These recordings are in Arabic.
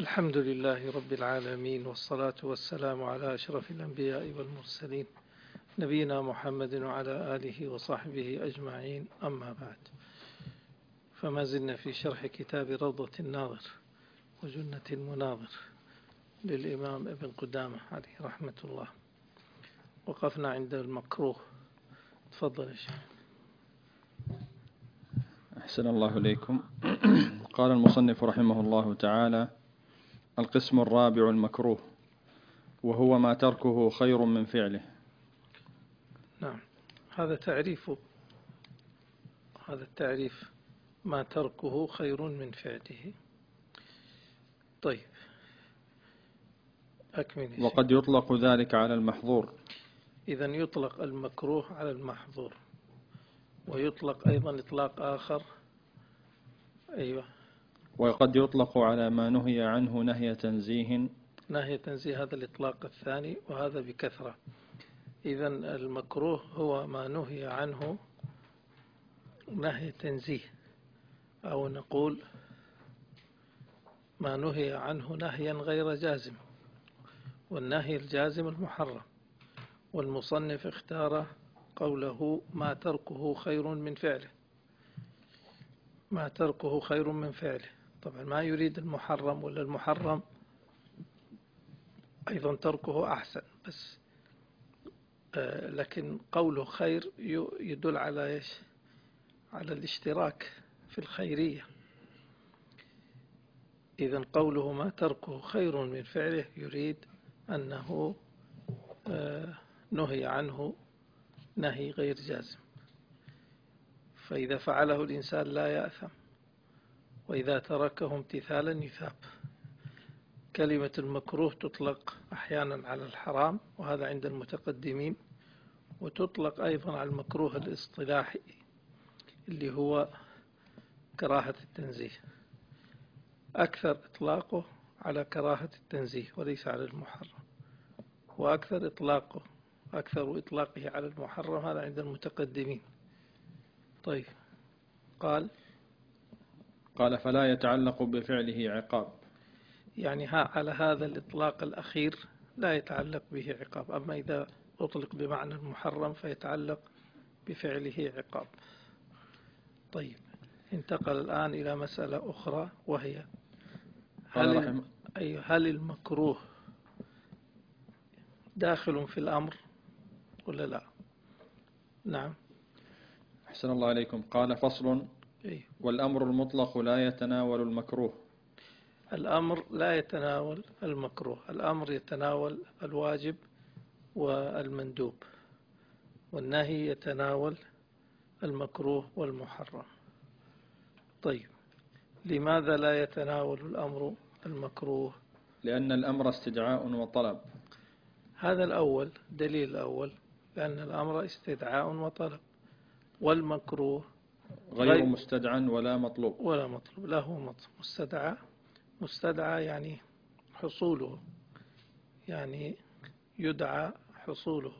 الحمد لله رب العالمين والصلاة والسلام على أشرف الأنبياء والمرسلين نبينا محمد وعلى آله وصحبه أجمعين. أما بعد فما زلنا في شرح كتاب روضة الناظر وجنة المناظر للإمام ابن قدامة عليه رحمة الله. وقفنا عند المكروه. تفضل يا شيخ. أحسن الله إليكم. قال المصنف رحمه الله تعالى القسم الرابع المكروه وهو ما تركه خير من فعله. نعم. هذا تعريف هذا التعريف ما تركه خير من فعله. طيب. أكمل وقد يطلق ذلك على المحظور. إذا يطلق المكروه على المحظور ويطلق أيضا إطلاق آخر. أيوة. وقد يطلق على ما نهي عنه نهي تنزيه. نهي تنزيه هذا الإطلاق الثاني وهذا بكثرة. إذا المكروه هو ما نهي عنه نهي تنزيه. أو نقول ما نهي عنه نهيا غير جازم والنهي الجازم المحرم. والمصنف اختار قوله ما تركه خير من فعله. ما تركه خير من فعله. طبعا ما يريد المحرم ولا المحرم أيضا تركه أحسن بس آه، لكن قوله خير يدل على إيش؟ على الاشتراك في الخيرية. إذا قوله ما تركه خير من فعله يريد أنه آه، نهي عنه نهي غير جازم. فإذا فعله الإنسان لا يأثم. وإذا تركه امتثالا يثاب كلمة المكروه تطلق أحيانا على الحرام وهذا عند المتقدمين وتطلق أيضا على المكروه الاصطلاحي اللي هو كراهة التنزيه. أكثر إطلاقه على كراهة التنزيه وليس على المحرم. وأكثر إطلاقه أكثر إطلاقه على المحرم هذا عند المتقدمين. طيب قال قال فلا يتعلق بفعله عقاب. يعني ها على هذا الإطلاق الأخير لا يتعلق به عقاب. أما إذا أطلق بمعنى المحرم فيتعلق بفعله عقاب. طيب انتقل الآن إلى مسألة أخرى وهي هل, أي هل المكروه داخل في الأمر ولا لا؟ نعم. أحسن الله عليكم. قال فصل إيه؟ والأمر المطلق لا يتناول المكروه. الأمر لا يتناول المكروه. الأمر يتناول الواجب والمندوب. والنهي يتناول المكروه والمحرم. طيب لماذا لا يتناول الأمر المكروه؟ لأن الأمر استدعاء وطلب. هذا الأول دليل الأول لأن الأمر استدعاء وطلب. والمكروه غير مستدعى ولا مطلوب. ولا مطلوب. لا هو مستدعى مستدعى يعني حصوله يعني يدعى حصوله.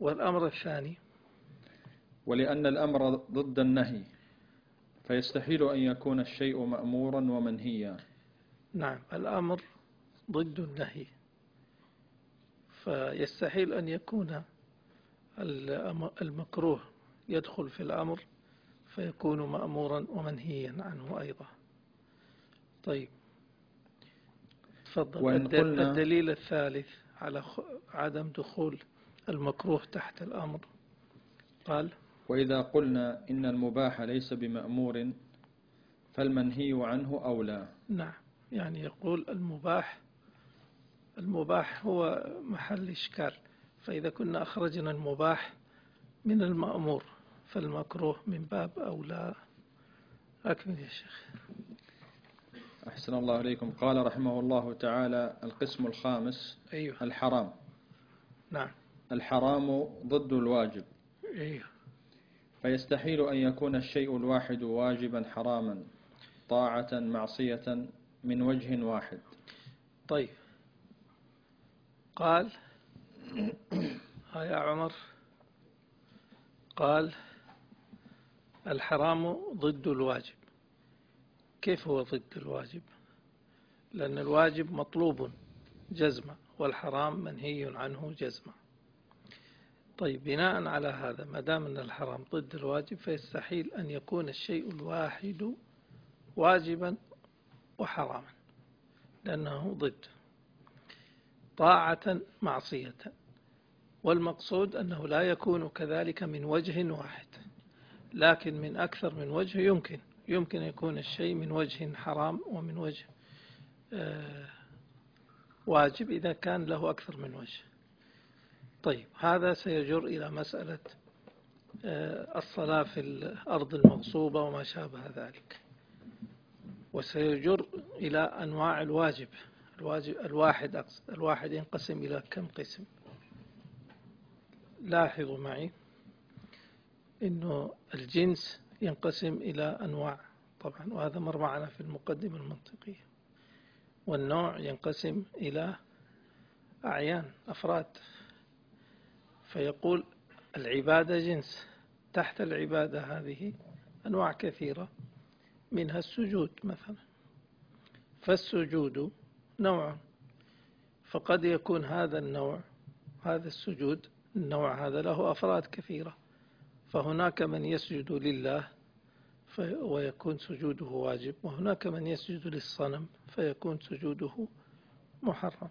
والأمر الثاني ولأن الأمر ضد النهي فيستحيل أن يكون الشيء مأمورا ومنهيا. نعم الأمر ضد النهي. فيستحيل أن يكون المكروه يدخل في الأمر فيكون مأمورا ومنهيا عنه أيضا. طيب. تفضل. الدليل الثالث على عدم دخول المكروه تحت الأمر. قال وإذا قلنا إن المباح ليس بمأمور فالمنهي عنه أولى. نعم. يعني يقول المباح المباح هو محل إشكال. فإذا كنا أخرجنا المباح من المأمور فالمكروه من باب أولى. أكمل يا شيخ. أحسن الله عليكم. قال رحمه الله تعالى القسم الخامس أيوه. الحرام. نعم. الحرام ضد الواجب. أيوه. فيستحيل أن يكون الشيء الواحد واجبا حراما طاعة معصية من وجه واحد. طيب. قال ها يا عمر. قال الحرام ضد الواجب. كيف هو ضد الواجب؟ لأن الواجب مطلوب جزما والحرام منهي عنه جزما طيب بناء على هذا ما دام أن الحرام ضد الواجب فيستحيل أن يكون الشيء الواحد واجبا وحراما لأنه ضد. طاعة معصية والمقصود أنه لا يكون كذلك من وجه واحد. لكن من أكثر من وجه يمكن يمكن يكون الشيء من وجه حرام ومن وجه آه، واجب إذا كان له أكثر من وجه. طيب هذا سيجر إلى مسألة آه، الصلاة في الأرض المغصوبة وما شابه ذلك. وسيجر إلى أنواع الواجب الواجب الواحد أقصد الواحد ينقسم إلى كم قسم؟ لاحظوا معي. أنه الجنس ينقسم إلى أنواع طبعا وهذا مر معنا في المقدمة المنطقية. والنوع ينقسم إلى أعيان أفراد. فيقول العبادة جنس. تحت العبادة هذه أنواع كثيرة منها السجود مثلا. فالسجود نوع. فقد يكون هذا النوع هذا السجود النوع هذا له أفراد كثيرة. فهناك من يسجد لله ويكون سجوده واجب وهناك من يسجد للصنم فيكون سجوده محرم.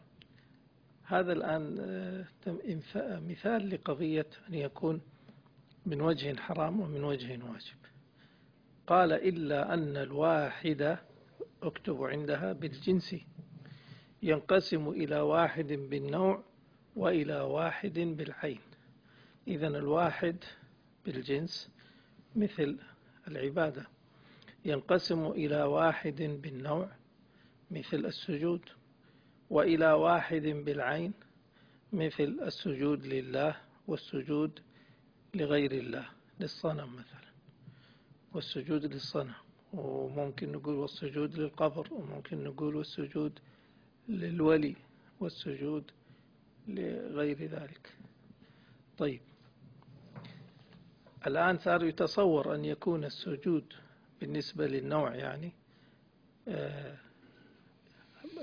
هذا الآن آه، مثال لقضية أن يكون من وجه حرام ومن وجه واجب. قال إلا أن الواحد اكتب عندها بالجنس ينقسم إلى واحد بالنوع وإلى واحد بالعين. إذا الواحد بالجنس مثل العبادة. ينقسم إلى واحد بالنوع مثل السجود وإلى واحد بالعين مثل السجود لله والسجود لغير الله للصنم مثلا. والسجود للصنم وممكن نقول والسجود للقبر وممكن نقول والسجود للولي والسجود لغير ذلك. طيب الآن صار يتصور أن يكون السجود بالنسبة للنوع يعني آه،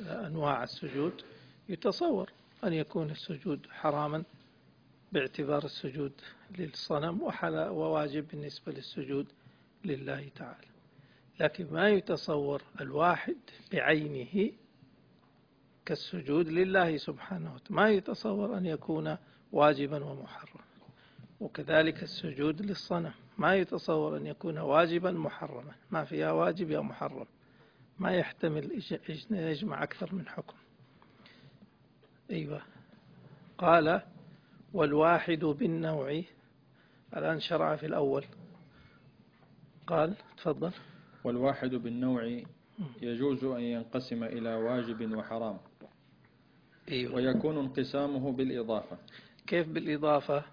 أنواع السجود يتصور أن يكون السجود حراما باعتبار السجود للصنم وواجب بالنسبة للسجود لله تعالى. لكن ما يتصور الواحد بعينه كالسجود لله سبحانه وتعالى ما يتصور أن يكون واجبا ومحرما. وكذلك السجود للصنم. ما يتصور أن يكون واجبا محرما. ما فيها واجب يا محرم. ما يحتمل يجمع أكثر من حكم. أيوة. قال والواحد بالنوع الآن شرع في الأول. قال تفضل. والواحد بالنوع يجوز أن ينقسم إلى واجب وحرام. أيوة. ويكون انقسامه بالإضافة. كيف بالإضافة؟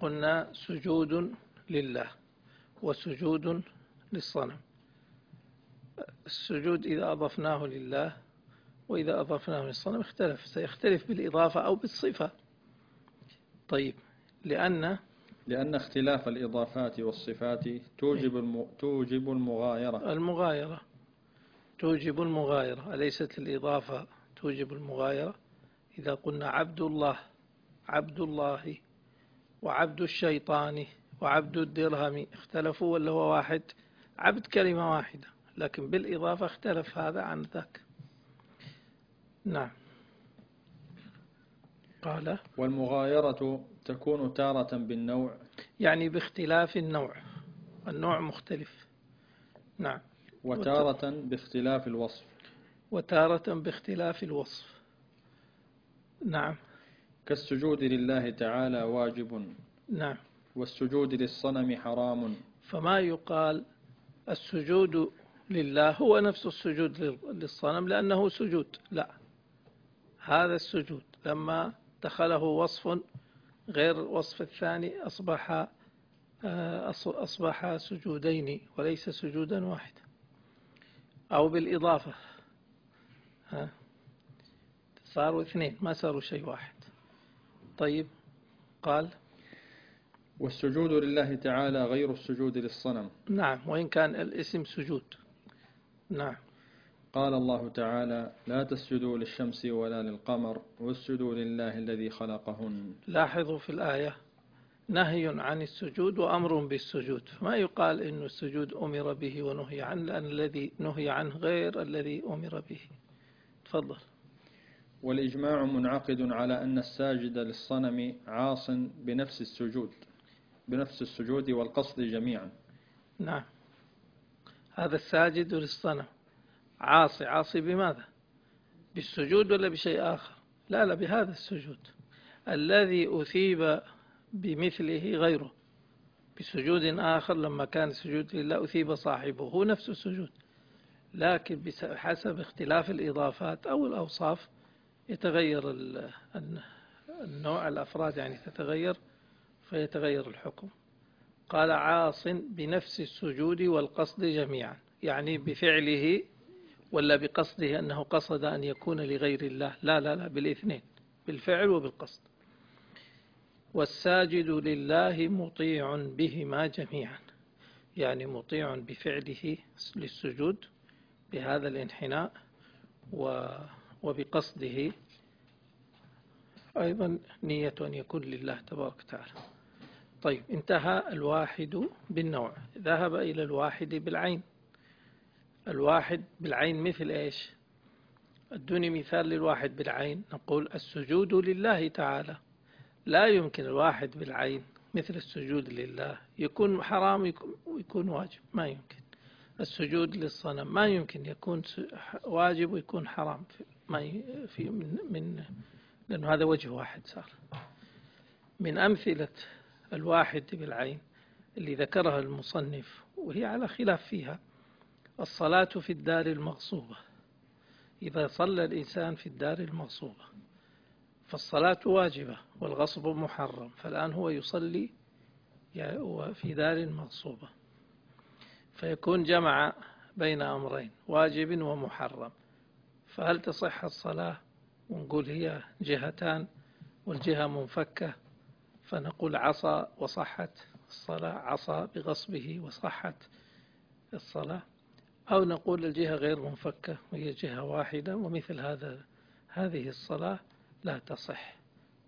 قلنا سجود لله وسجود للصنم. السجود إذا أضفناه لله وإذا أضفناه للصنم اختلف سيختلف بالإضافة أو بالصفة. طيب لأن لأن اختلاف الإضافات والصفات توجب. توجب المغايرة. المغايرة. توجب المغايرة. أليست الإضافة توجب المغايرة؟ إذا قلنا عبد الله عبد الله وعبد الشيطان وعبد الدرهم اختلفوا ولا هو واحد؟ عبد كلمة واحدة لكن بالإضافة اختلف هذا عن ذاك نعم. قال والمغايرة تكون تارة بالنوع. يعني باختلاف النوع النوع مختلف. نعم. وتارة باختلاف الوصف. وتارة باختلاف الوصف. نعم. كالسجود لله تعالى واجب. نعم. والسجود للصنم حرام. فما يقال السجود لله هو نفس السجود للصنم لأنه سجود. لا. هذا السجود لما دخله وصف غير وصف الثاني أصبح آه، أصبح سجودين وليس سجودا واحدا. أو بالإضافة. صاروا اثنين ما صاروا شيء واحد. طيب. قال والسجود لله تعالى غير السجود للصنم. نعم وإن كان الاسم سجود. نعم. قال الله تعالى لا تسجدوا للشمس ولا للقمر واسجدوا لله الذي خلقهن. لاحظوا في الآية نهي عن السجود وأمر بالسجود. ما يقال إن السجود أمر به ونهي عنه لأن الذي نهي عنه غير الذي أمر به. تفضل. والإجماع منعقد على أن الساجد للصنم عاص بنفس السجود بنفس السجود والقصد جميعا. نعم. هذا الساجد للصنم عاصي عاصي بماذا؟ بالسجود ولا بشيء آخر؟ لا لا بهذا السجود. الذي أثيب بمثله غيره بسجود آخر لما كان سجود لله أثيب صاحبه هو نفس السجود. لكن بحسب اختلاف الإضافات أو الأوصاف يتغير النوع الأفراد يعني تتغير فيتغير الحكم. قال عاص بنفس السجود والقصد جميعا يعني بفعله ولا بقصده أنه قصد أن يكون لغير الله. لا لا لا بالاثنين بالفعل وبالقصد. والساجد لله مطيع بهما جميعا يعني مطيع بفعله للسجود بهذا الانحناء وبقصده أيضا نية أن يكون لله تبارك وتعالى. طيب انتهى الواحد بالنوع. ذهب إلى الواحد بالعين. الواحد بالعين مثل إيش؟ أدوني مثال للواحد بالعين. نقول السجود لله تعالى. لا يمكن الواحد بالعين مثل السجود لله. يكون حرام ويكون واجب. ما يمكن. السجود للصنم. ما يمكن يكون واجب ويكون حرام. ما في من, من لأنه هذا وجه واحد صار. من أمثلة الواحد بالعين اللي ذكرها المصنف وهي على خلاف فيها الصلاة في الدار المغصوبة. إذا صلى الإنسان في الدار المغصوبة فالصلاة واجبة والغصب محرم فالآن هو يصلي في دار مغصوبة فيكون جمع بين أمرين واجب ومحرم. فهل تصح الصلاة ونقول هي جهتان والجهة منفكة؟ فنقول عصى وصحت الصلاة عصى بغصبه وصحت الصلاة. أو نقول الجهة غير منفكة وهي جهة واحدة ومثل هذا هذه الصلاة لا تصح.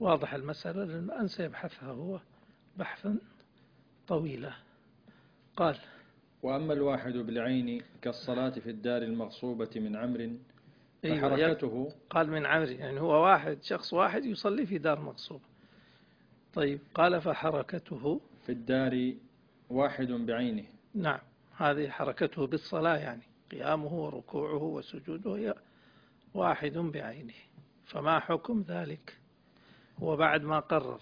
واضح المسألة؟ لأن سيبحثها هو بحثا طويلا. قال وأما الواحد بالعين كالصلاة في الدار المغصوبة من عمر أيوة، فحركته قال من عمر يعني هو واحد شخص واحد يصلي في دار مغصوبة طيب قال فحركته. في الدار واحد بعينه. نعم هذه حركته بالصلاة يعني قيامه وركوعه وسجوده هي واحد بعينه. فما حكم ذلك؟ هو بعد ما قرر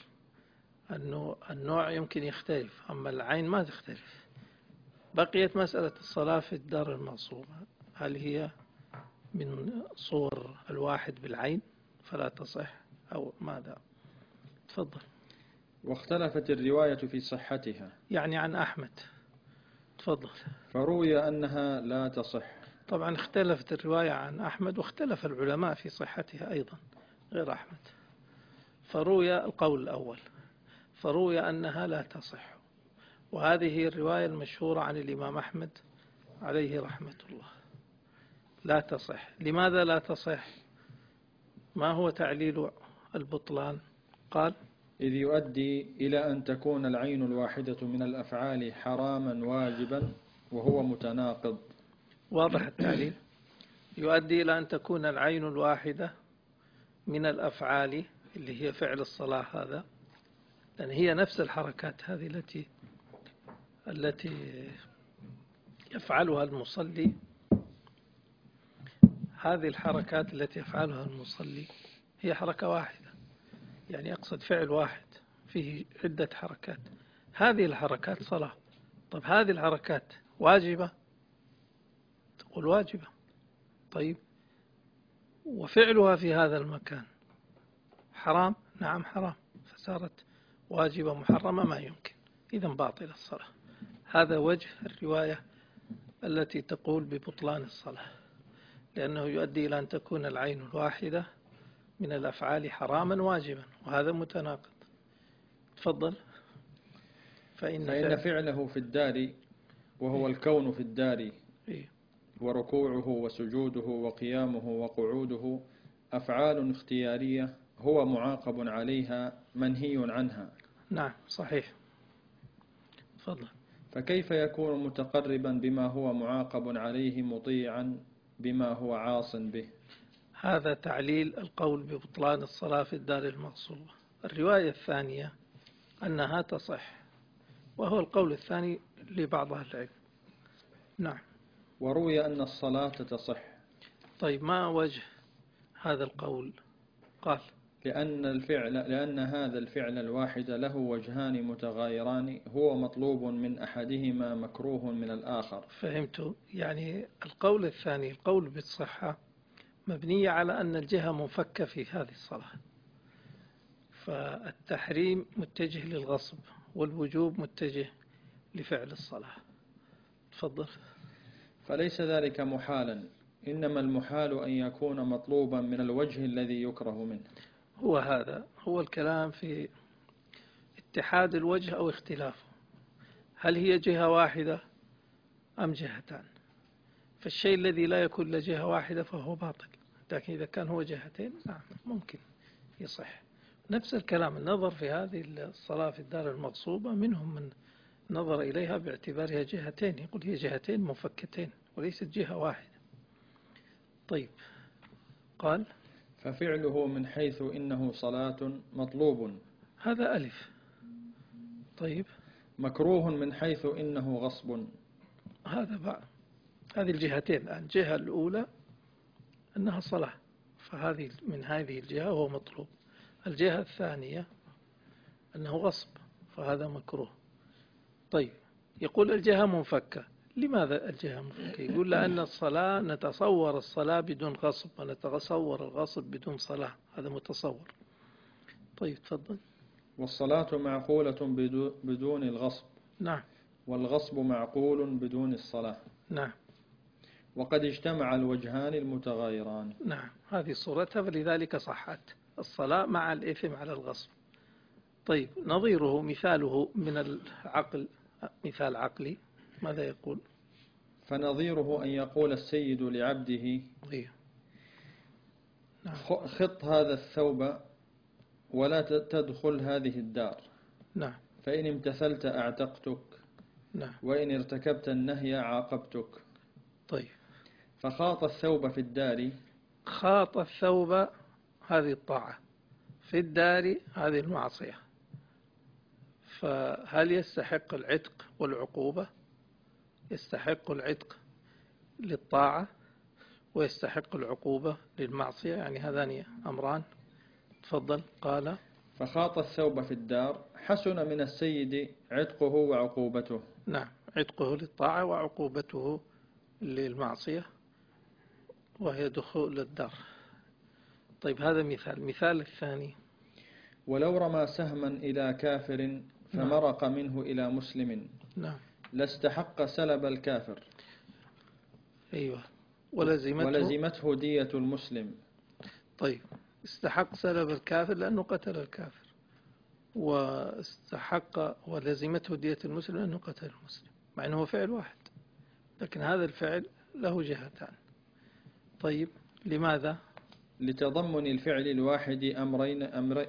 أنه النوع يمكن يختلف أما العين ما تختلف. بقيت مسألة الصلاة في الدار المغصوبة هل هي من صور الواحد بالعين فلا تصح أو ماذا؟ تفضل. واختلفت الرواية في صحتها. يعني عن أحمد. تفضل. فروي أنها لا تصح. طبعا اختلفت الرواية عن أحمد واختلف العلماء في صحتها أيضا غير أحمد. فروي القول الأول. فروي أنها لا تصح. وهذه الرواية المشهورة عن الإمام أحمد عليه رحمة الله. لا تصح. لماذا لا تصح؟ ما هو تعليل البطلان؟ قال إذ يؤدي إلى أن تكون العين الواحدة من الأفعال حراما واجبا وهو متناقض. واضح التعليل. يؤدي إلى أن تكون العين الواحدة من الأفعال اللي هي فعل الصلاة هذا. لأن هي نفس الحركات هذه التي التي يفعلها المصلي هذه الحركات التي يفعلها المصلي هي حركة واحدة. يعني أقصد فعل واحد فيه عدة حركات. هذه الحركات صلاة. طيب هذه الحركات واجبة؟ تقول واجبة. طيب وفعلها في هذا المكان حرام؟ نعم حرام. فصارت واجبة محرمة ما يمكن. إذا باطل الصلاة. هذا وجه الرواية التي تقول ببطلان الصلاة. لأنه يؤدي إلى أن تكون العين الواحدة من الأفعال حراما واجبا وهذا متناقض. تفضل. فإن, فإن فعله في الدار وهو الكون في الدار إيه؟ وركوعه وسجوده وقيامه وقعوده أفعال اختيارية هو معاقب عليها منهي عنها. نعم صحيح. تفضل. فكيف يكون متقربا بما هو معاقب عليه مطيعا؟ بما هو عاص به. هذا تعليل القول ببطلان الصلاة في الدار المغصوبة. الرواية الثانية أنها تصح وهو القول الثاني لبعض أهل العلم. نعم. وروي أن الصلاة تصح. طيب ما وجه هذا القول؟ قال لأن الفعل لأن هذا الفعل الواحد له وجهان متغايران هو مطلوب من أحدهما مكروه من الآخر. فهمت. يعني القول الثاني القول بالصحة مبنية على أن الجهة منفكة في هذه الصلاة. فالتحريم متجه للغصب والوجوب متجه لفعل الصلاة. تفضل. فليس ذلك محالا. إنما المحال أن يكون مطلوبا من الوجه الذي يكره منه. هو هذا هو الكلام في اتحاد الوجه أو اختلافه. هل هي جهة واحدة أم جهتان؟ فالشيء الذي لا يكون له جهة واحدة فهو باطل. لكن إذا كان هو جهتين نعم ممكن يصح. نفس الكلام النظر في هذه الصلاة في الدار المغصوبة منهم من نظر إليها باعتبارها جهتين. يقول هي جهتين منفكتين وليست جهة واحدة. طيب قال ففعله من حيث إنه صلاة مطلوب. هذا ألف. طيب. مكروه من حيث إنه غصب. هذا بعض هذه الجهتين الآن. الجهة الأولى أنها صلاة فهذه من هذه الجهة هو مطلوب. الجهة الثانية أنه غصب فهذا مكروه. طيب. يقول الجهة منفكة. لماذا الجهة منفكة يقول لأن الصلاة نتصور الصلاة بدون غصب ونتصور الغصب بدون صلاة. هذا متصور. طيب تفضل. والصلاة معقولة بدون الغصب. نعم. والغصب معقول بدون الصلاة. نعم. وقد اجتمع الوجهان المتغايران. نعم. هذه صورتها فلذلك صحت. الصلاة مع الإثم على الغصب. طيب نظيره مثاله من العقل مثال عقلي. ماذا يقول؟ فنظيره أن يقول السيد لعبده. نعم. خط هذا الثوب ولا تدخل هذه الدار. نعم. فإن امتثلت أعتقتك. نعم. وإن ارتكبت النهي عاقبتك. طيب. فخاط الثوب في الدار. خاط الثوب هذه الطاعة. في الدار هذه المعصية. فهل يستحق العتق والعقوبة؟ يستحق العتق للطاعة ويستحق العقوبة للمعصية يعني هذان أمران. تفضل. قال فخاط الثوب في الدار حسن من السيد عتقه وعقوبته. نعم عتقه للطاعة وعقوبته للمعصية وهي دخول الدار طيب هذا مثال. مثال الثاني ولو رمى سهما إلى كافر فمرق نعم. منه إلى مسلم. نعم. لاستحق سلب الكافر. أيوة. ولزمته, ولزمته دية المسلم. طيب. استحق سلب الكافر لأنه قتل الكافر. واستحق ولزمته دية المسلم لأنه قتل المسلم. مع أنه فعل واحد. لكن هذا الفعل له جهتان. طيب. لماذا؟ لتضمن الفعل الواحد أمرين,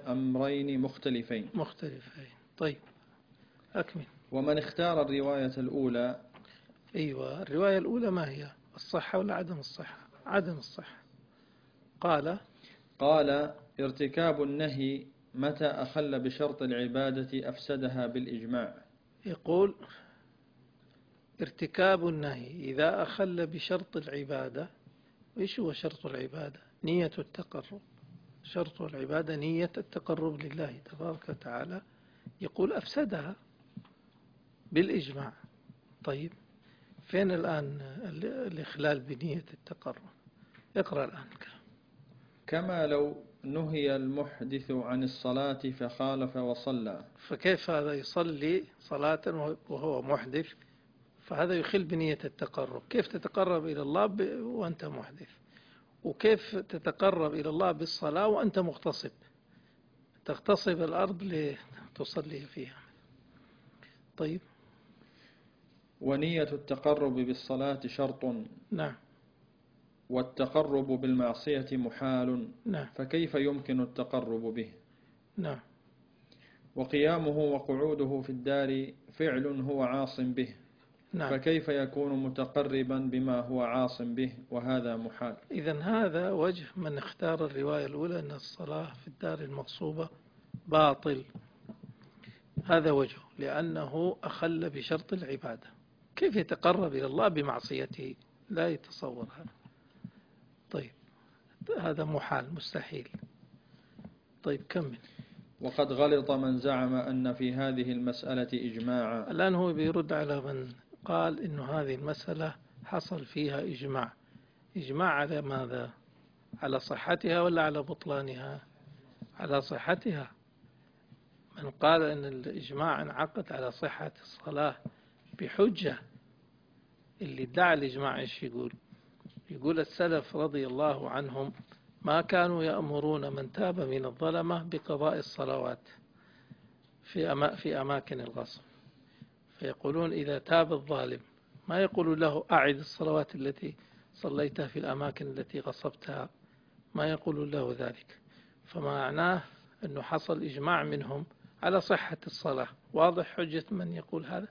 أمرين مختلفين. مختلفين. طيب. أكمل. ومن اختار الرواية الأولى؟ أيوة الرواية الأولى ما هي؟ الصحة ولا عدم الصحة؟ عدم الصحة. قال؟ قال ارتكاب النهي متى أخل بشرط العبادة أفسدها بالإجماع؟ يقول ارتكاب النهي إذا أخل بشرط العبادة. إيش هو شرط العبادة؟ نية التقرب. شرط العبادة نية التقرب لله تبارك وتعالى. يقول أفسدها. بالإجماع. طيب فين الآن الإخلال بنية التقرب اقرأ الآن كما لو نهي المحدث عن الصلاة فخالف وصلى. فكيف هذا يصلي صلاة وهو محدث؟ فهذا يخل بنية التقرب. كيف تتقرب إلى الله وأنت محدث؟ وكيف تتقرب إلى الله بالصلاة وأنت مغتصب؟ تغتصب الأرض لتصلي فيها. طيب ونية التقرب بالصلاة شرط. نعم. والتقرب بالمعصية محال. نعم. فكيف يمكن التقرب به؟ نعم. وقيامه وقعوده في الدار فعل هو عاص به. نعم. فكيف يكون متقربا بما هو عاص به؟ وهذا محال. إذا هذا وجه من اختار الرواية الأولى أن الصلاة في الدار المغصوبة باطل. هذا وجهه لأنه أخل بشرط العبادة. كيف يتقرب إلى الله بمعصيته؟ لا يتصور هذا. طيب هذا محال مستحيل. طيب كمل. وقد غلط من زعم أن في هذه المسألة إجماعا. الآن هو بيرد على من قال إن هذه المسألة حصل فيها إجماع. إجماع على ماذا؟ على صحتها ولا على بطلانها؟ على صحتها. من قال أن الإجماع انعقد على صحة الصلاة بحجة اللي ادعى الإجماع إيش يقول؟ يقول السلف رضي الله عنهم ما كانوا يأمرون من تاب من الظلمة بقضاء الصلوات في, أما في أماكن الغصب. فيقولون إذا تاب الظالم ما يقول له أعد الصلوات التي صليتها في الأماكن التي غصبتها؟ ما يقول له ذلك. فمعناه أنه حصل إجماع منهم على صحة الصلاة. واضح حجة من يقول هذا؟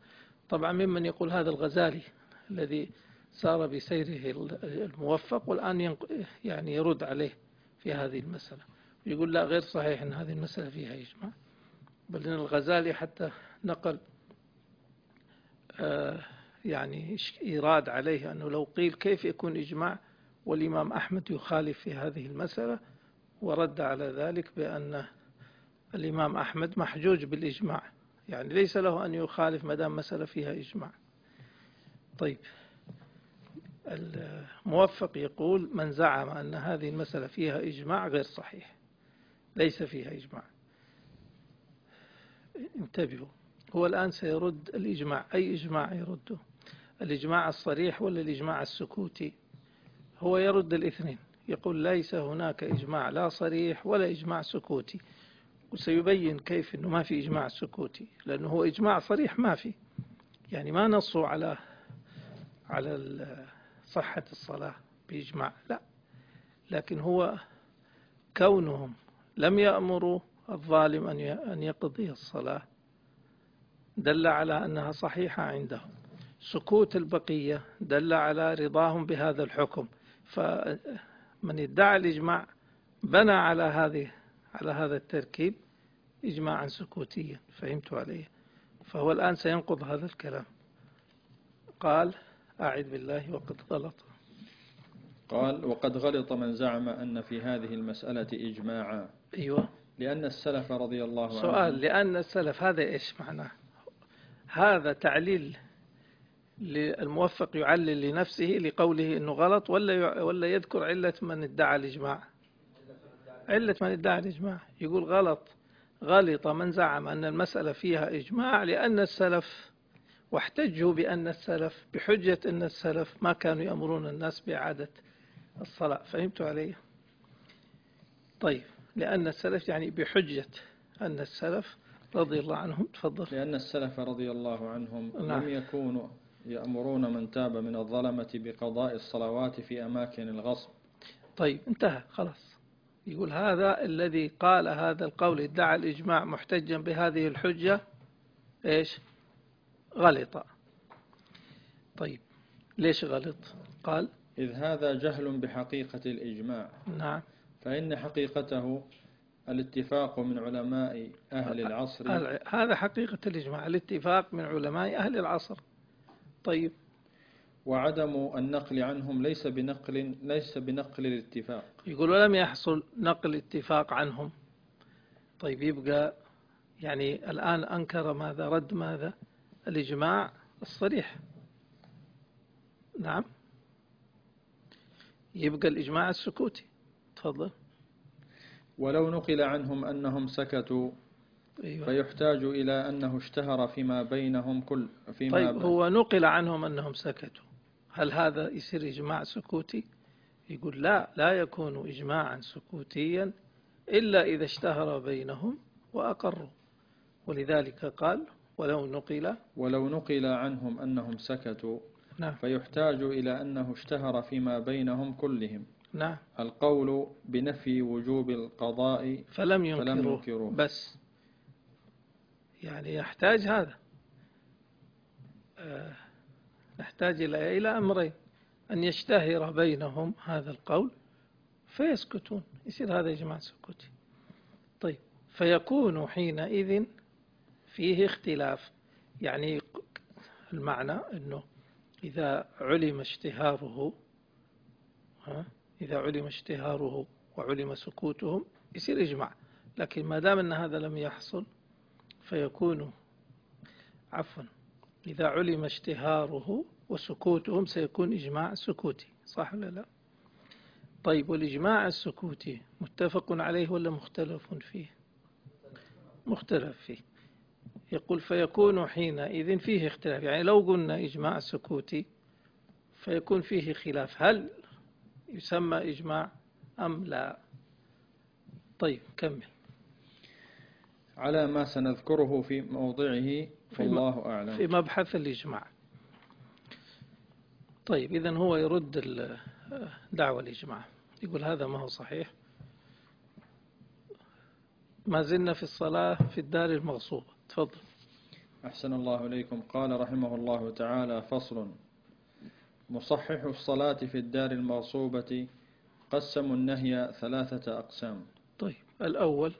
طبعا ممن يقول هذا الغزالي الذي سار بسيره الموفق والآن يعني يرد عليه في هذه المسألة. يقول لا غير صحيح أن هذه المسألة فيها إجماع بل أن الغزالي حتى نقل آه، يعني إيراد عليه أنه لو قيل كيف يكون إجماع والإمام أحمد يخالف في هذه المسألة ورد على ذلك بأن الإمام أحمد محجوج بالإجماع. يعني ليس له أن يخالف ما دام مسألة فيها إجماع. طيب. الموفق يقول من زعم أن هذه المسألة فيها إجماع غير صحيح. ليس فيها إجماع. انتبهوا. هو الآن سيرد الإجماع. أي إجماع يرده الإجماع الصريح ولا الإجماع السكوتي؟ هو يرد الاثنين. يقول ليس هناك إجماع لا صريح ولا إجماع سكوتي. وسيبين كيف أنه ما في إجماع سكوتي لأنه هو إجماع صريح ما في. يعني ما نصوا على على صحة الصلاة بإجماع لا. لكن هو كونهم لم يأمروا الظالم أن يقضي الصلاة دل على أنها صحيحة عندهم. سكوت البقية دل على رضاهم بهذا الحكم. فمن ادعى الإجماع بنى على هذه على هذا التركيب إجماعا سكوتيا فهمت عليه. فهو الآن سينقض هذا الكلام. قال أعد بالله وقد غلط. قال وقد غلط من زعم أن في هذه المسألة إجماعا. أيوة. لأن السلف رضي الله عنهم. سؤال لأن السلف هذا إيش معناه؟ هذا تعليل الموفق يعلل لنفسه لقوله إنه غلط ولا ولا يذكر علة من ادعى الإجماع؟ علة من ادعى الاجماع يقول غلط غلط من زعم أن المسألة فيها إجماع لأن السلف واحتجوا بأن السلف بحجة أن السلف ما كانوا يأمرون الناس بإعادة الصلاة. فهمت علي؟ طيب لأن السلف يعني بحجة أن السلف رضي الله عنهم. تفضل. لأن السلف رضي الله عنهم نعم. لم يكونوا يأمرون من تاب من الظلمة بقضاء الصلوات في أماكن الغصب. طيب انتهى خلاص. يقول هذا الذي قال هذا القول ادعى الإجماع محتجا بهذه الحجة إيش؟ غلط. طيب ليش غلط؟ قال إذ هذا جهل بحقيقة الإجماع. نعم. فإن حقيقته الاتفاق من علماء أهل العصر. هذا حقيقة الإجماع الاتفاق من علماء أهل العصر. طيب وعدم النقل عنهم ليس بنقل ليس بنقل الاتفاق. يقول ولم يحصل نقل اتفاق عنهم. طيب يبقى يعني الآن أنكر ماذا رد ماذا؟ الإجماع الصريح. نعم. يبقى الإجماع السكوتي. تفضل. ولو نقل عنهم أنهم سكتوا أيوة. فيحتاج إلى أنه اشتهر فيما بينهم كل فيما طيب هو نقل عنهم أنهم سكتوا. هل هذا يصير إجماع سكوتي؟ يقول لا لا يكون إجماعا سكوتيا إلا إذا اشتهر بينهم وأقروا. ولذلك قال ولو نقل ولو نقل عنهم أنهم سكتوا نعم. فيحتاج إلى أنه اشتهر فيما بينهم كلهم. نعم. القول بنفي وجوب القضاء فلم فلم ينكروه. ينكروه. بس يعني يحتاج هذا. آه، نحتاج إلى إلى أمرين. أن يشتهر بينهم هذا القول فيسكتون. يصير هذا إجماع سكوتي. طيب فيكون حينئذ فيه اختلاف. يعني المعنى أنه إذا علم اشتهاره ها إذا علم اشتهاره وعلم سكوتهم يصير إجماع لكن ما دام أن هذا لم يحصل فيكون عفوا إذا علم اشتهاره وسكوتهم سيكون إجماع سكوتي صح ولا لا؟ طيب والإجماع السكوتي متفق عليه ولا مختلف فيه؟ مختلف فيه. يقول فيكون حينئذ فيه اختلاف يعني لو قلنا إجماع سكوتي فيكون فيه خلاف هل يسمى إجماع أم لا؟ طيب كمل. على ما سنذكره في موضعه في والله أعلم. في مبحث الإجماع. طيب إذن هو يرد دعوة الإجماع. يقول هذا ما هو صحيح. ما زلنا في الصلاة في الدار المغصوبة. تفضل. أحسن الله إليكم. قال رحمه الله تعالى فصل. مصحح الصلاة في الدار المغصوبة قسموا النهي ثلاثة أقسام. طيب الأول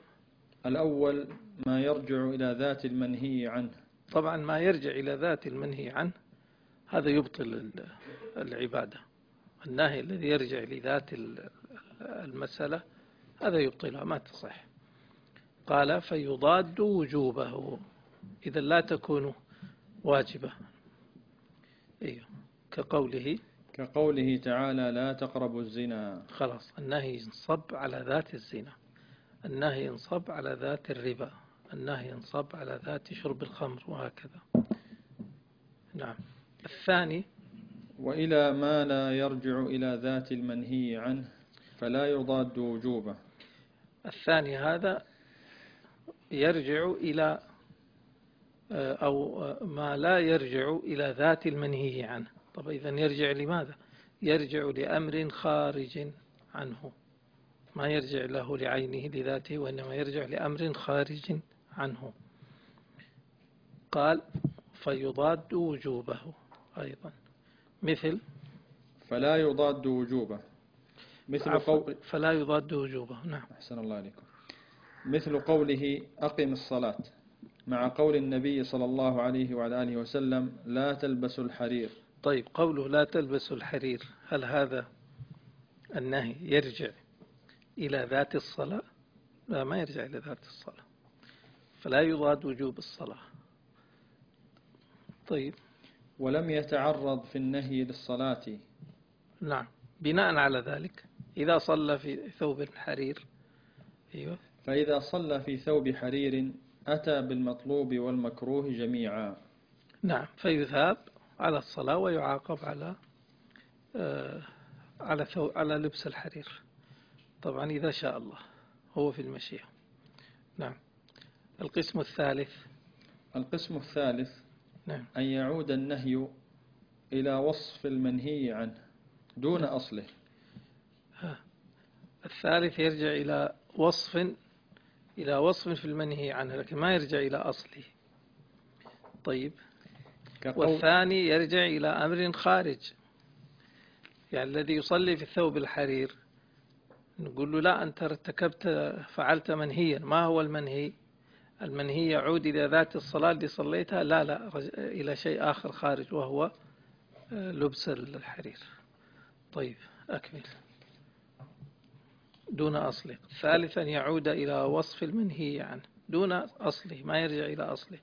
الأول ما يرجع إلى ذات المنهي عنه. طبعا ما يرجع إلى ذات المنهي عنه هذا يبطل ال- العبادة. النهي الذي يرجع لذات ال- المسألة هذا يبطلها ما تصح. قال فيضاد وجوبه. إذا لا تكون واجبة. أيوه كقوله كقوله تعالى لا تقربوا الزنا. خلاص النهي ينصب على ذات الزنا. النهي ينصب على ذات الربا. النهي ينصب على ذات شرب الخمر وهكذا. نعم. الثاني وإلى ما لا يرجع إلى ذات المنهي عنه فلا يضاد وجوبه. الثاني هذا يرجع إلى أو ما لا يرجع إلى ذات المنهي عنه. طب إذا يرجع لماذا؟ يرجع لأمر خارج عنه. ما يرجع له لعينه لذاته وإنما يرجع لأمر خارج عنه. قال فيضاد وجوبه أيضا. مثل فلا يضاد وجوبه مثل قول فلا يضاد وجوبه نعم. أحسن الله عليكم. مثل قوله أقم الصلاة مع قول النبي صلى الله عليه وعلى آله وسلم لا تلبسوا الحرير طيب قوله لا تلبسوا الحرير هل هذا النهي يرجع إلى ذات الصلاة؟ لا ما يرجع إلى ذات الصلاة. فلا يضاد وجوب الصلاة. طيب. ولم يتعرض في النهي للصلاة. نعم. بناء على ذلك إذا صلى في ثوب الحرير أيوه. فإذا صلى في ثوب حرير أتى بالمطلوب والمكروه جميعا. نعم. فيثاب على الصلاة ويعاقب على آه على ثو على لبس الحرير. طبعا إذا شاء الله هو في المشيئة. نعم. القسم الثالث. القسم الثالث. نعم. أن يعود النهي إلى وصف المنهي عنه دون أصله. الثالث يرجع إلى وصف إلى وصف في المنهي عنه لكن ما يرجع إلى أصله. طيب. كقول والثاني يرجع إلى أمر خارج. يعني الذي يصلي في الثوب الحرير. نقول له لا أنت ارتكبت فعلت منهيا. ما هو المنهي؟ المنهي يعود إلى ذات الصلاة اللي صليتها لا لا إلى شيء آخر خارج وهو آه، لبس الحرير. طيب أكمل. دون أصله ثالثا يعود إلى وصف المنهي عنه دون أصله ما يرجع إلى أصله.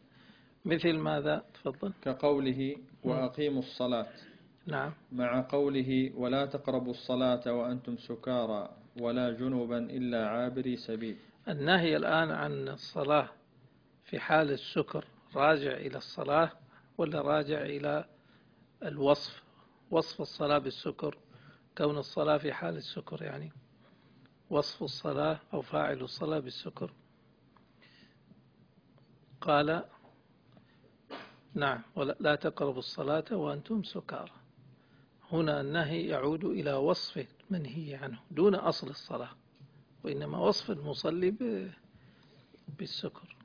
مثل ماذا؟ تفضل. كقوله وأقيموا الصلاة. نعم. مع قوله ولا تقربوا الصلاة وأنتم سكارى ولا جنبا إلا عابري سبيل. النهي الآن عن الصلاة في حال السكر راجع إلى الصلاة ولا راجع إلى الوصف؟ وصف الصلاة بالسكر كون الصلاة في حال السكر يعني. وصف الصلاة أو فاعل الصلاة بالسكر قال نعم ولا لا تقربوا الصلاة وأنتم سكارى. هنا النهي يعود إلى وصف منهي عنه دون أصل الصلاة وإنما وصف المصلي بالسكر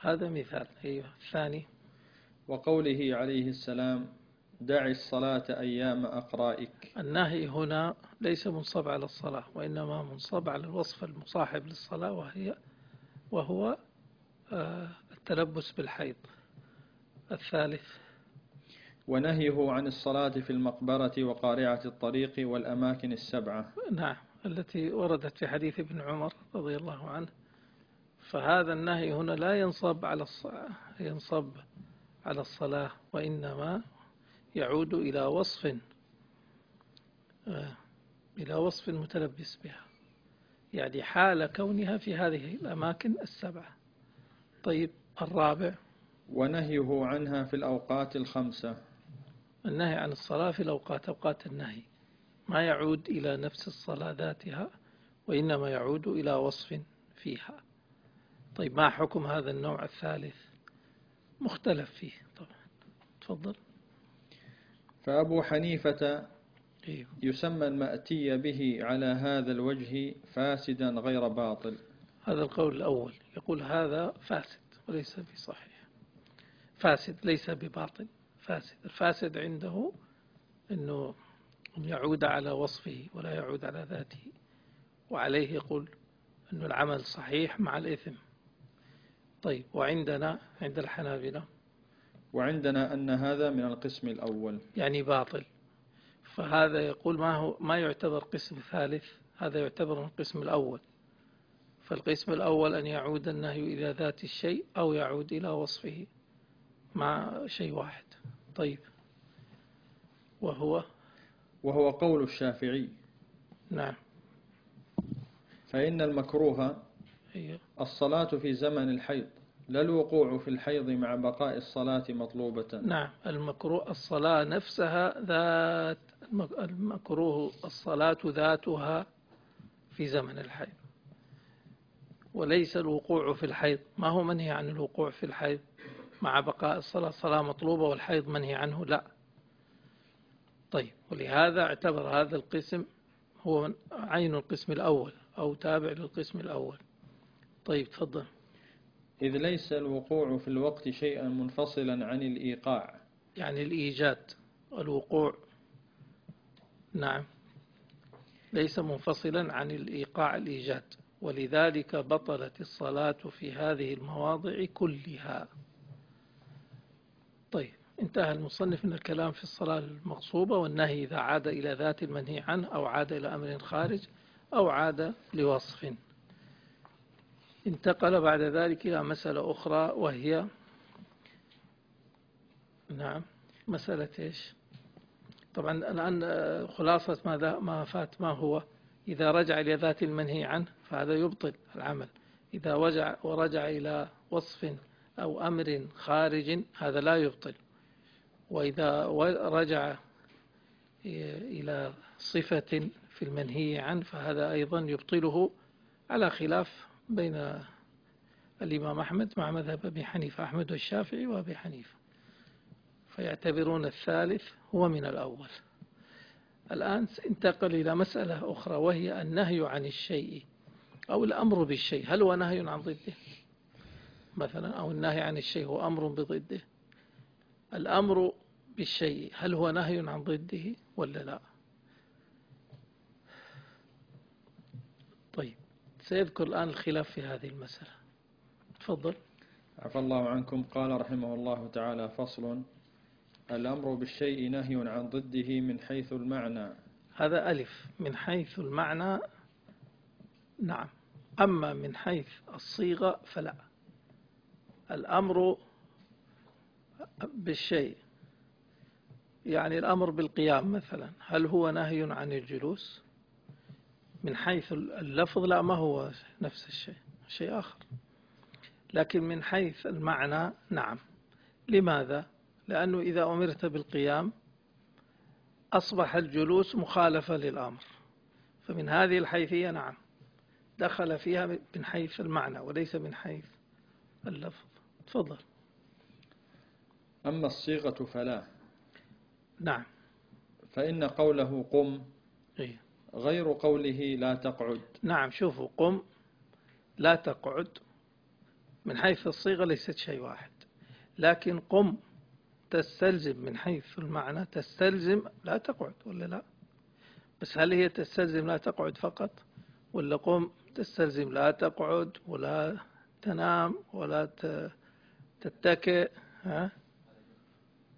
هذا مثال. أيوه. الثاني. وقوله عليه السلام دع الصلاة أيام أقرائك. النهي هنا ليس منصب على الصلاة وإنما منصب على الوصف المصاحب للصلاة وهي وهو آه، التلبس بالحيض. الثالث. ونهيه عن الصلاة في المقبرة وقارعة الطريق والأماكن السبعة. نعم. التي وردت في حديث ابن عمر رضي الله عنه. فهذا النهي هنا لا ينصب على ينصب على الصلاة وإنما يعود إلى وصف آه، إلى وصف متلبس بها. يعني حال كونها في هذه الأماكن السبعة. طيب الرابع. ونهيه عنها في الأوقات الخمسة. النهي عن الصلاة في الأوقات أوقات النهي. ما يعود إلى نفس الصلاة ذاتها وإنما يعود إلى وصف فيها. طيب ما حكم هذا النوع الثالث؟ مختلف فيه. طبعا. تفضل. فأبو حنيفة أيوه. يسمى المأتي به على هذا الوجه فاسدا غير باطل. هذا القول الأول. يقول هذا فاسد وليس بصحيح. فاسد ليس بباطل. فاسد. الفاسد عنده أنه يعود على وصفه ولا يعود على ذاته. وعليه يقول أن العمل صحيح مع الإثم. طيب وعندنا عند الحنابلة. وعندنا أن هذا من القسم الأول. يعني باطل. فهذا يقول ما هو ما يعتبر قسم ثالث هذا يعتبر من القسم الأول. فالقسم الأول أن يعود النهي إلى ذات الشيء أو يعود إلى وصفه مع شيء واحد. طيب. وهو؟ وهو قول الشافعي. نعم. فإن المكروه. الصلاة في زمن الحيض لا الوقوع في الحيض مع بقاء الصلاة مطلوبة. نعم المكروه الصلاة نفسها ذات المكروه الصلاة ذاتها في زمن الحيض. وليس الوقوع في الحيض. ما هو منهي عن الوقوع في الحيض؟ مع بقاء الصلاة صلاة مطلوبة والحيض منهي عنه؟ لا. طيب ولهذا اعتبر هذا القسم هو عين القسم الأول أو تابع للقسم الأول. طيب تفضل. إذ ليس الوقوع في الوقت شيئا منفصلا عن الإيقاع. يعني الإيجاد الوقوع. نعم. ليس منفصلا عن الإيقاع الإيجاد. ولذلك بطلت الصلاة في هذه المواضع كلها. طيب انتهى المصنف من الكلام في الصلاة المغصوبة والنهي إذا عاد إلى ذات المنهي عنه أو عاد إلى أمر خارج أو عاد لوصف. انتقل بعد ذلك إلى مسألة أخرى وهي نعم مسألة إيش؟ طبعا الآن خلاصة ما, ما فات ما هو؟ إذا رجع إلى ذات المنهي عنه فهذا يبطل العمل. إذا رجع ورجع إلى وصف أو أمر خارج هذا لا يبطل. وإذا رجع إلى صفة في المنهي عنه فهذا أيضا يبطله على خلاف بين الإمام أحمد مع مذهب أبي حنيفة أحمد والشافعي وأبي حنيفة. فيعتبرون الثالث هو من الأول. الآن انتقل إلى مسألة أخرى وهي النهي عن الشيء أو الأمر بالشيء. هل هو نهي عن ضده؟ مثلا أو النهي عن الشيء هو أمر بضده؟ الأمر بالشيء هل هو نهي عن ضده ولا لا طيب سيذكر الآن الخلاف في هذه المسألة. تفضل. عفى الله عنكم. قال رحمه الله تعالى فصل الأمر بالشيء نهي عن ضده من حيث المعنى. هذا ألف. من حيث المعنى نعم. أما من حيث الصيغة فلا. الأمر بالشيء يعني الأمر بالقيام مثلا. هل هو نهي عن الجلوس؟ من حيث اللفظ لا ما هو نفس الشيء شيء آخر. لكن من حيث المعنى نعم. لماذا؟ لأنه إذا أمرت بالقيام أصبح الجلوس مخالفة للأمر. فمن هذه الحيثية نعم دخل فيها من حيث المعنى وليس من حيث اللفظ. تفضل. أما الصيغة فلا. نعم. فإن قوله قم. غير قوله لا تقعد. نعم شوفوا قم لا تقعد من حيث الصيغة ليست شيء واحد. لكن قم تستلزم من حيث المعنى تستلزم لا تقعد ولا لا؟ بس هل هي تستلزم لا تقعد فقط ولا قم تستلزم لا تقعد ولا تنام ولا تتكئ ها؟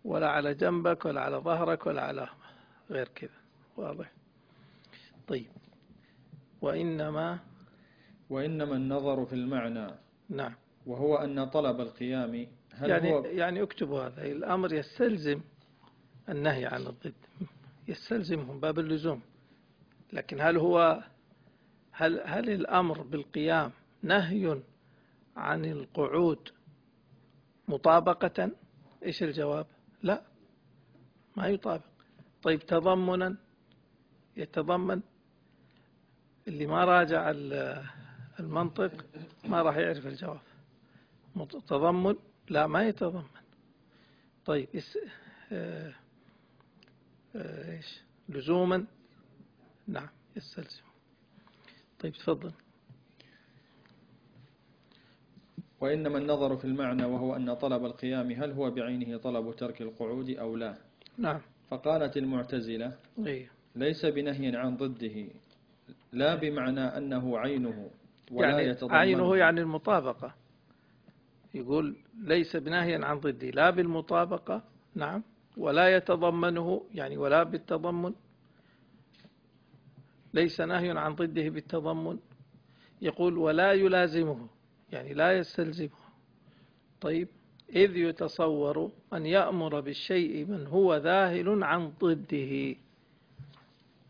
ولا على جنبك ولا على ظهرك ولا على غير كذا. واضح؟ طيب. وإنما وإنما النظر في المعنى. نعم. وهو أن طلب القيام هل يعني هو يعني اكتبوا هذا. الأمر يستلزم النهي عن الضد. يستلزمهم باب اللزوم. لكن هل هو هل هل الأمر بالقيام نهي عن القعود مطابقة؟ إيش الجواب؟ لا ما يطابق. طيب تضمنا يتضمن اللي ما راجع المنطق ما راح يعرف الجواب. تضمن؟ لا ما يتضمن. طيب آه، آه، إيش؟ لزوما؟ نعم يستلزم. طيب تفضل. وإنما النظر في المعنى وهو أن طلب القيام هل هو بعينه طلب ترك القعود أو لا؟ نعم. فقالت المعتزلة إيه؟ ليس بنهي عن ضده. لا بمعنى أنه عينه ولا يعني يتضمن عينه يعني المطابقة. يقول ليس بنهي عن ضده لا بالمطابقة نعم ولا يتضمنه يعني ولا بالتضمن. ليس نهي عن ضده بالتضمن. يقول ولا يلازمه يعني لا يستلزمه. طيب إذ يتصور أن يأمر بالشيء من هو ذاهل عن ضده.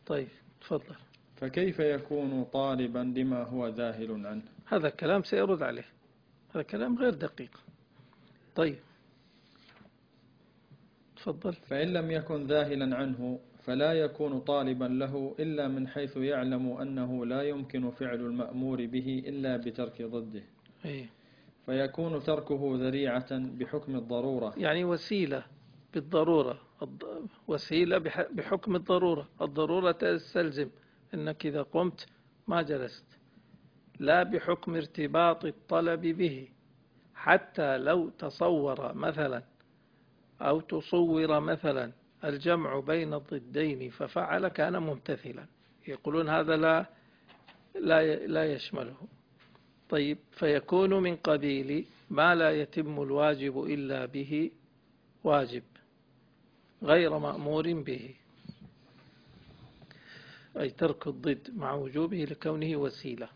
طيب تفضل. فكيف يكون طالبا لما هو ذاهل عنه؟ هذا الكلام سيرد عليه. هذا كلام غير دقيق. طيب. تفضل. فإن لم يكن ذاهلا عنه فلا يكون طالبا له إلا من حيث يعلم أنه لا يمكن فعل المأمور به إلا بترك ضده. أي. فيكون تركه ذريعة بحكم الضرورة. يعني وسيلة بالضرورة. وسيلة بحكم الضرورة. الضرورة تستلزم. أنك إذا قمت ما جلست. لا بحكم ارتباط الطلب به حتى لو تصور مثلا أو تصور مثلا الجمع بين الضدين ففعل كان ممتثلا. يقولون هذا لا لا لا يشمله. طيب فيكون من قبيل ما لا يتم الواجب إلا به واجب غير مأمور به. أي ترك الضد مع وجوبه لكونه وسيلة.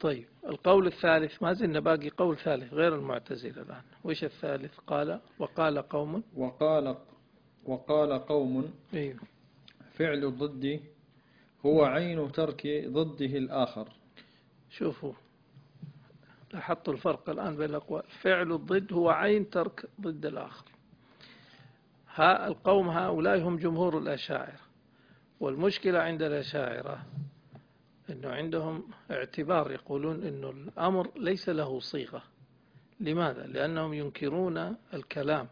طيب القول الثالث ما زلنا باقي قول ثالث غير المعتزلة الآن. وش الثالث؟ قال وقال قوم. وقال وقال قوم. أيوه فعل الضد هو عين ترك ضده الآخر. شوفوا لاحظتوا الفرق الآن بين الأقوال. فعل الضد هو عين ترك ضد الآخر. ها القوم هؤلاء هم جمهور الأشاعرة. والمشكلة عند الأشاعرة أنه عندهم اعتبار يقولون أنه الأمر ليس له صيغة. لماذا؟ لأنهم ينكرون الكلام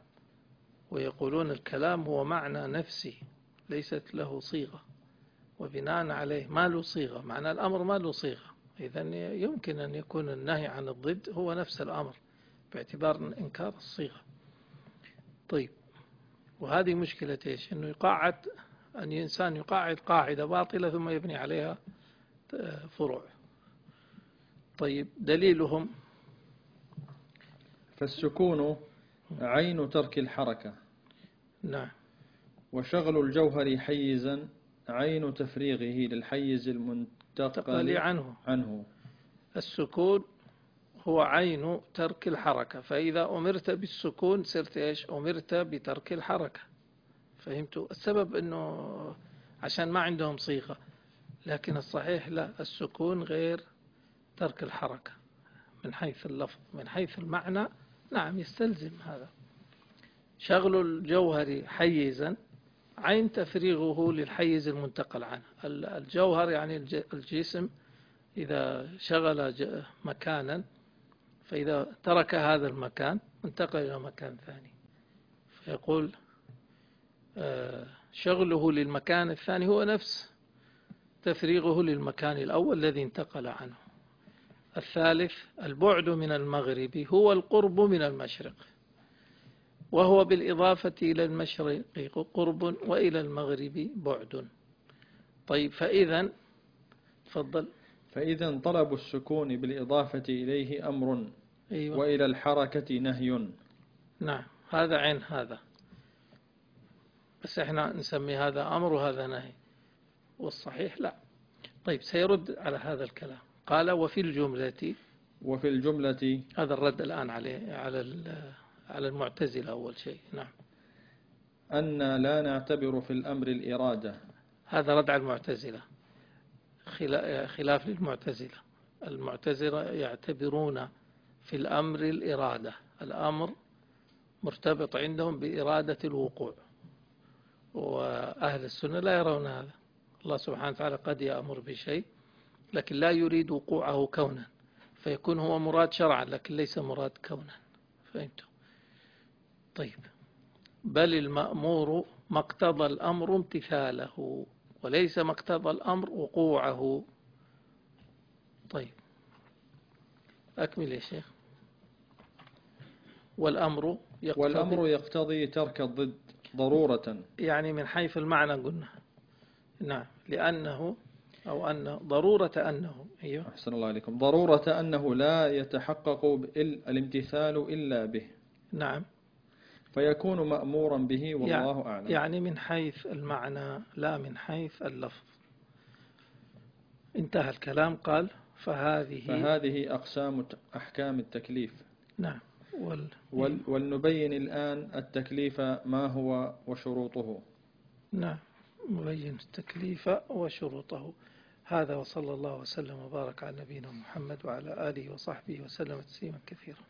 ويقولون الكلام هو معنى نفسي ليست له صيغة. وبناء عليه ما له صيغة معنى الأمر ما له صيغة. إذا يمكن أن يكون النهي عن الضد هو نفس الأمر باعتبار إنكار الصيغة. طيب وهذه مشكلة إيش؟ أنه يقاعد أن إنسان يقاعد قاعدة باطلة ثم يبني عليها فروع. طيب دليلهم؟ فالسكون عين ترك الحركة. نعم. وشغل الجوهر حيزا عين تفريغه للحيز المنتقل عنه. عنه. السكون هو عين ترك الحركة. فإذا أمرت بالسكون صرت إيش؟ أمرت بترك الحركة. فهمتوا؟ السبب أنه عشان ما عندهم صيغة لكن الصحيح لا السكون غير ترك الحركة من حيث اللفظ من حيث المعنى. نعم يستلزم هذا. شغل الجوهر حيزا عين تفريغه للحيز المنتقل عنه. الجوهر يعني الجسم إذا شغل مكانا فإذا ترك هذا المكان وانتقل إلى مكان ثاني. فيقول شغله للمكان الثاني هو نفس تفريغه للمكان الأول الذي انتقل عنه. الثالث البعد من المغرب هو القرب من المشرق وهو بالإضافة إلى المشرق قرب وإلى المغرب بعد. طيب فإذا تفضل. فإذا طلب السكون بالإضافة إليه أمر أيوة. وإلى الحركة نهي. نعم هذا عين هذا. بس إحنا نسمي هذا أمر وهذا نهي. والصحيح لا. طيب سيرد على هذا الكلام. قال وفي الجملة وفي الجملة هذا الرد الآن عليه على على المعتزلة أول شيء. نعم. أن لا نعتبر في الأمر الإرادة. هذا رد على المعتزلة. خلاف للمعتزلة. المعتزلة يعتبرون في الأمر الإرادة. الأمر مرتبط عندهم بإرادة الوقوع. وأهل السنة لا يرون هذا. الله سبحانه وتعالى قد يأمر بشيء لكن لا يريد وقوعه كونا فيكون هو مراد شرعا لكن ليس مراد كونا. فهمتم؟ طيب. بل المأمور ما اقتضى الأمر امتثاله وليس ما اقتضى الأمر وقوعه. طيب. أكمل يا شيخ. والأمر يقتضي والأمر يقتضي ترك الضد. ضرورة. يعني من حيث المعنى قلنا. نعم. لأنه أو أن ضرورة أنه أيوه. أحسن الله عليكم. ضرورة أنه لا يتحقق الامتثال إلا به. نعم. فيكون مأمورا به والله يعني أعلم. يعني من حيث المعنى لا من حيث اللفظ. انتهى الكلام. قال فهذه فهذه أقسام أحكام التكليف. نعم. وال وال ولنبين الآن التكليف ما هو وشروطه. نعم مبين التكليف وشروطه. هذا وصلى الله وسلم وبارك على نبينا محمد وعلى آله وصحبه وسلم تسليما كثيرا.